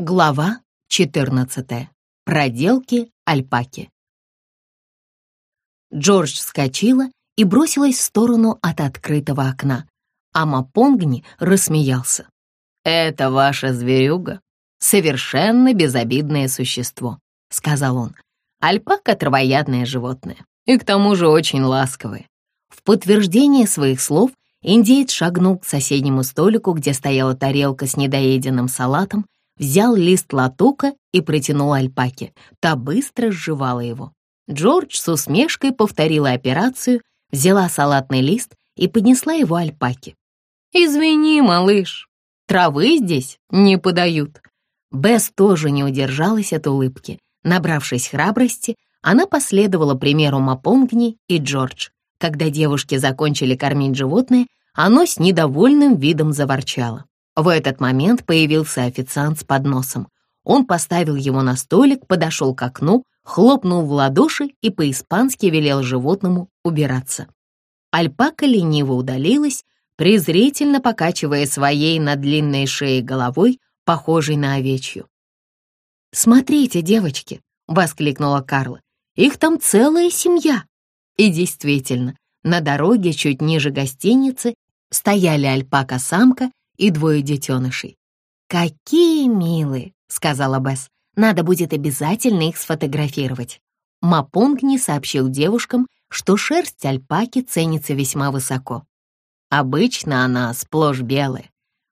Глава 14. Проделки альпаки. Джордж вскочила и бросилась в сторону от открытого окна, а Мапонгни рассмеялся. «Это ваша зверюга, совершенно безобидное существо», — сказал он. «Альпака — травоядное животное, и к тому же очень ласковое». В подтверждение своих слов индеец шагнул к соседнему столику, где стояла тарелка с недоеденным салатом, взял лист латука и протянул альпаке. Та быстро сживала его. Джордж с усмешкой повторила операцию, взяла салатный лист и поднесла его альпаке. «Извини, малыш, травы здесь не подают». Бесс тоже не удержалась от улыбки. Набравшись храбрости, она последовала примеру Мапонгни и Джордж. Когда девушки закончили кормить животное, оно с недовольным видом заворчало. В этот момент появился официант с подносом. Он поставил его на столик, подошел к окну, хлопнул в ладоши и по-испански велел животному убираться. Альпака лениво удалилась, презрительно покачивая своей на длинной шее головой, похожей на овечью. «Смотрите, девочки!» — воскликнула Карла. «Их там целая семья!» И действительно, на дороге чуть ниже гостиницы стояли альпака-самка и двое детенышей. «Какие милые!» — сказала Бесс. «Надо будет обязательно их сфотографировать». Мапонг не сообщил девушкам, что шерсть альпаки ценится весьма высоко. Обычно она сплошь белая,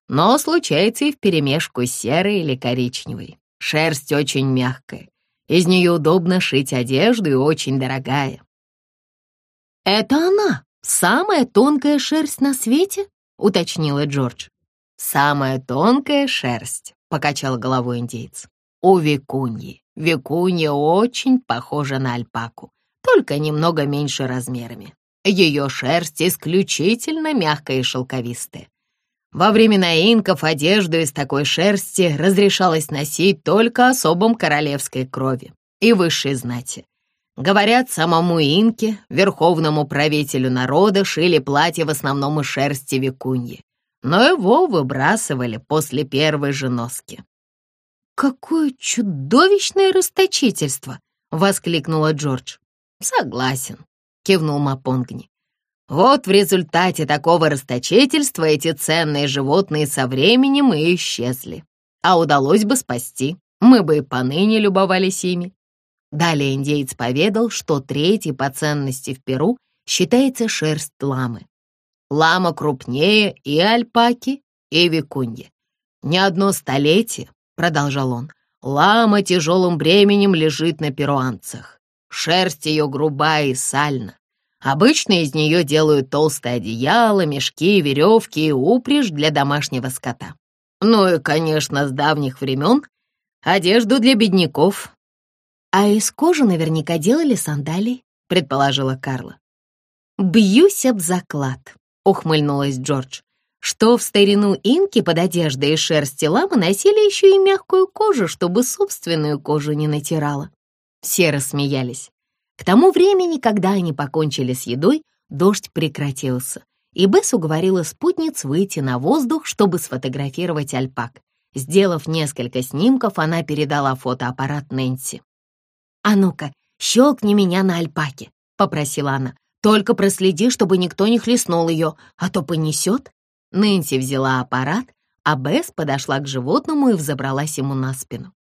но случается и вперемешку серой или коричневой. Шерсть очень мягкая, из нее удобно шить одежду и очень дорогая. «Это она, самая тонкая шерсть на свете?» — уточнила Джордж. «Самая тонкая шерсть», — покачал головой индейец. «У викуньи. Викунья очень похожа на альпаку, только немного меньше размерами. Ее шерсть исключительно мягкая и шелковистая. Во времена инков одежду из такой шерсти разрешалось носить только особам королевской крови и высшей знати. Говорят, самому инке, верховному правителю народа, шили платье в основном из шерсти викуньи но его выбрасывали после первой же носки. «Какое чудовищное расточительство!» — воскликнула Джордж. «Согласен», — кивнул Мапонгни. «Вот в результате такого расточительства эти ценные животные со временем и исчезли. А удалось бы спасти, мы бы и поныне любовались ими». Далее индейец поведал, что третий по ценности в Перу считается шерсть ламы. Лама крупнее и альпаки, и викуньи. Не одно столетие, продолжал он, лама тяжелым бременем лежит на перуанцах. Шерсть ее грубая и сальна. Обычно из нее делают толстые одеяла, мешки, веревки и упряжь для домашнего скота. Ну и, конечно, с давних времен одежду для бедняков. А из кожи наверняка делали сандалии, предположила Карла. Бьюсь об заклад, ухмыльнулась Джордж, что в старину инки под одеждой из шерсти ламы носили еще и мягкую кожу, чтобы собственную кожу не натирала. Все рассмеялись. К тому времени, когда они покончили с едой, дождь прекратился, и Бесс уговорила спутниц выйти на воздух, чтобы сфотографировать альпак. Сделав несколько снимков, она передала фотоаппарат Нэнси. «А ну-ка, щелкни меня на альпаке», — попросила она. Только проследи, чтобы никто не хлестнул ее, а то понесет». Нэнси взяла аппарат, а Бесс подошла к животному и взобралась ему на спину.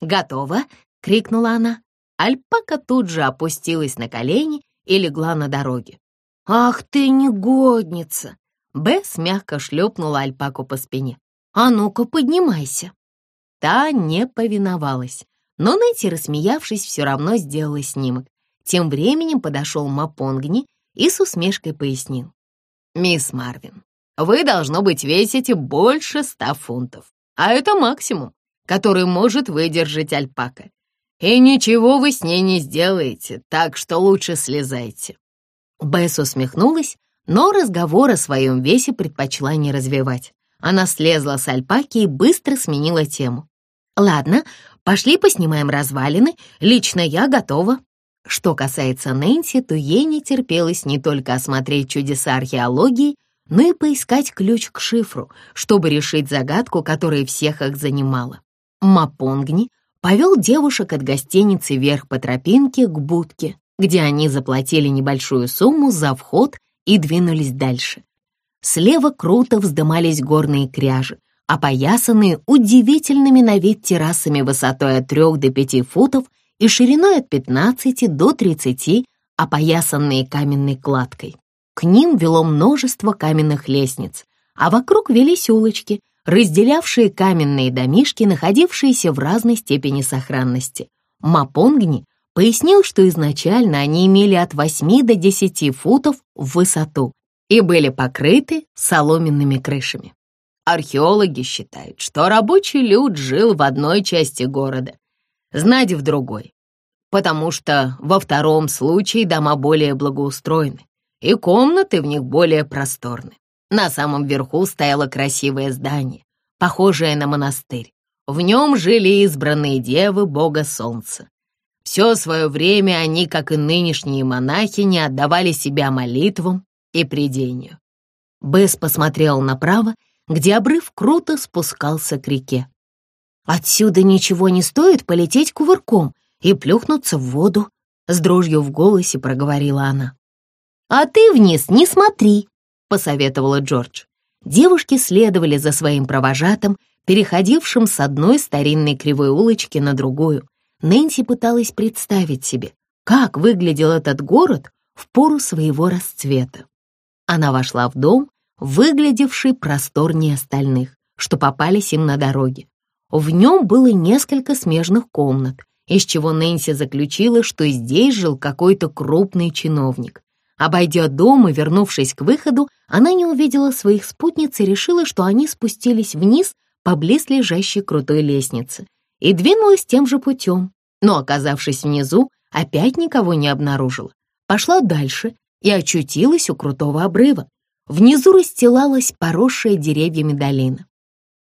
«Готово!» — крикнула она. Альпака тут же опустилась на колени и легла на дороге. «Ах ты негодница!» Бесс мягко шлепнула альпаку по спине. «А ну-ка, поднимайся!» Та не повиновалась, но Нэнси, рассмеявшись, все равно сделала снимок. Тем временем подошел Мапонгни и с усмешкой пояснил. «Мисс Марвин, вы, должно быть, весите больше ста фунтов, а это максимум, который может выдержать альпака. И ничего вы с ней не сделаете, так что лучше слезайте». Бесс усмехнулась, но разговор о своем весе предпочла не развивать. Она слезла с альпаки и быстро сменила тему. «Ладно, пошли поснимаем развалины, лично я готова». Что касается Нэнси, то ей не терпелось не только осмотреть чудеса археологии, но и поискать ключ к шифру, чтобы решить загадку, которая всех их занимала. Мапонгни повел девушек от гостиницы вверх по тропинке к будке, где они заплатили небольшую сумму за вход и двинулись дальше. Слева круто вздымались горные кряжи, опоясанные удивительными на вид террасами высотой от 3 до 5 футов и шириной от 15 до 30, опоясанные каменной кладкой. К ним вело множество каменных лестниц, а вокруг велись улочки, разделявшие каменные домишки, находившиеся в разной степени сохранности. Мапонгни пояснил, что изначально они имели от 8 до 10 футов в высоту и были покрыты соломенными крышами. Археологи считают, что рабочий люд жил в одной части города, знать в другой, потому что во втором случае дома более благоустроены, и комнаты в них более просторны. На самом верху стояло красивое здание, похожее на монастырь. В нем жили избранные девы бога солнца. Все свое время они, как и нынешние монахи, не отдавали себя молитвам и придению. Бесс посмотрел направо где обрыв круто спускался к реке. «Отсюда ничего не стоит полететь кувырком и плюхнуться в воду», — с дрожью в голосе проговорила она. «А ты вниз не смотри», — посоветовала Джордж. Девушки следовали за своим провожатым, переходившим с одной старинной кривой улочки на другую. Нэнси пыталась представить себе, как выглядел этот город в пору своего расцвета. Она вошла в дом, выглядевший просторнее остальных, что попались им на дороге. В нем было несколько смежных комнат, из чего Нэнси заключила, что здесь жил какой-то крупный чиновник. Обойдя дом и вернувшись к выходу, она не увидела своих спутниц и решила, что они спустились вниз по близлежащей крутой лестнице и двинулась тем же путем, но, оказавшись внизу, опять никого не обнаружила. Пошла дальше и очутилась у крутого обрыва, Внизу расстилалась поросшая деревьями долина.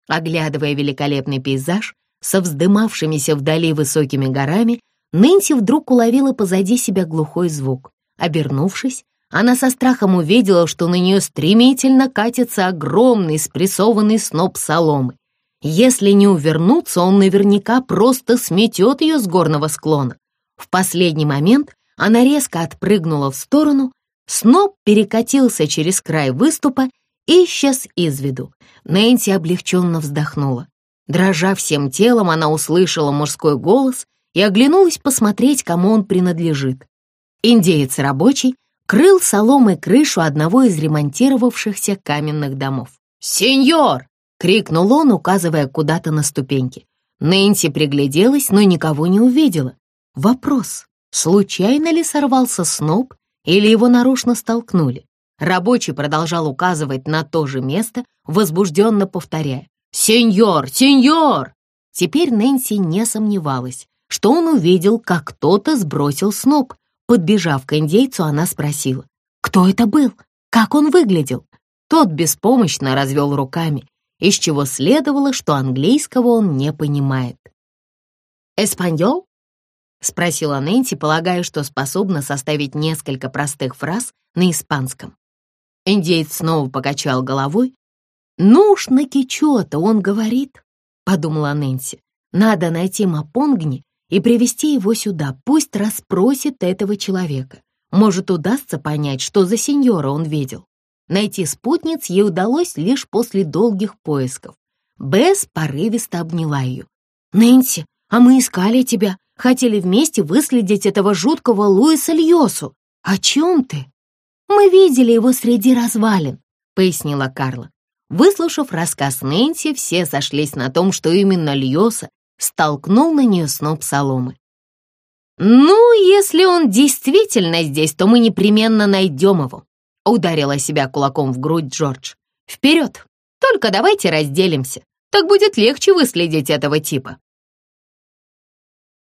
Оглядывая великолепный пейзаж со вздымавшимися вдали высокими горами, Нэнси вдруг уловила позади себя глухой звук. Обернувшись, она со страхом увидела, что на нее стремительно катится огромный спрессованный сноп соломы. Если не увернуться, он наверняка просто сметет ее с горного склона. В последний момент она резко отпрыгнула в сторону, Сноп перекатился через край выступа и исчез из виду. Нэнси облегченно вздохнула. Дрожа всем телом, она услышала мужской голос и оглянулась посмотреть, кому он принадлежит. Индеец рабочий крыл соломой крышу одного из ремонтировавшихся каменных домов. «Сеньор!» — крикнул он, указывая куда-то на ступеньки. Нэнси пригляделась, но никого не увидела. Вопрос, случайно ли сорвался сноп или его нарочно столкнули. Рабочий продолжал указывать на то же место, возбужденно повторяя «Сеньор! Сеньор!». Теперь Нэнси не сомневалась, что он увидел, как кто-то сбросил сноп. Подбежав к индейцу, она спросила, кто это был, как он выглядел. Тот беспомощно развел руками, из чего следовало, что английского он не понимает. «Эспаньол?» — спросила Нэнси, полагая, что способна составить несколько простых фраз на испанском. Индеец снова покачал головой. «Ну уж на кичо-то он говорит», — подумала Нэнси. «Надо найти Мапонгни и привести его сюда, пусть расспросит этого человека. Может, удастся понять, что за сеньора он видел». Найти спутниц ей удалось лишь после долгих поисков. Бесс порывисто обняла ее. «Нэнси, а мы искали тебя хотели вместе выследить этого жуткого Луиса Льосу. О чем ты? Мы видели его среди развалин, пояснила Карла. Выслушав рассказ Нэнси, все сошлись на том, что именно Льоса столкнул на нее сноп соломы. «Ну, если он действительно здесь, то мы непременно найдем его», — ударила себя кулаком в грудь Джордж. «Вперед! Только давайте разделимся. Так будет легче выследить этого типа».